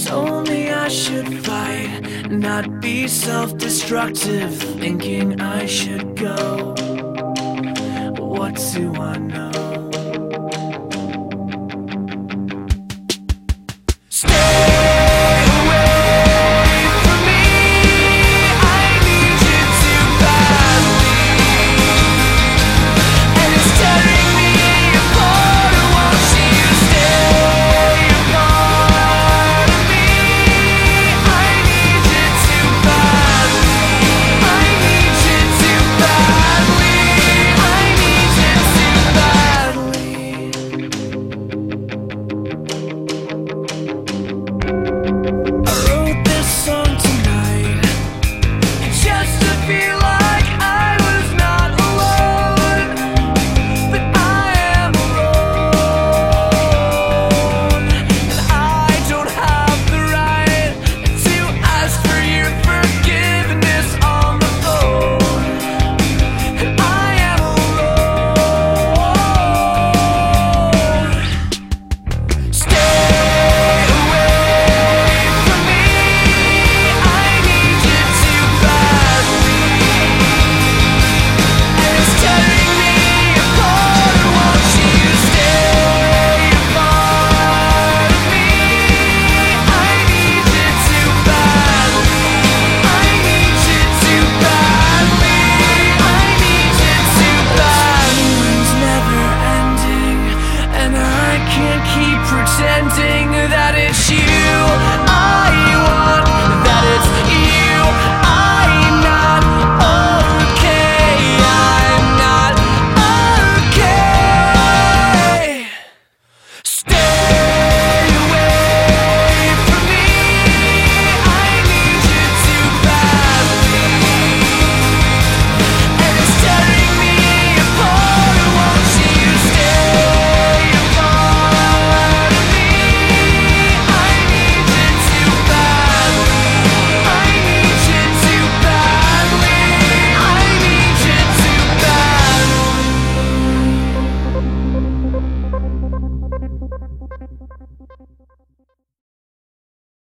Perhaps only I should fight, not be self destructive, thinking I should go. What do I know?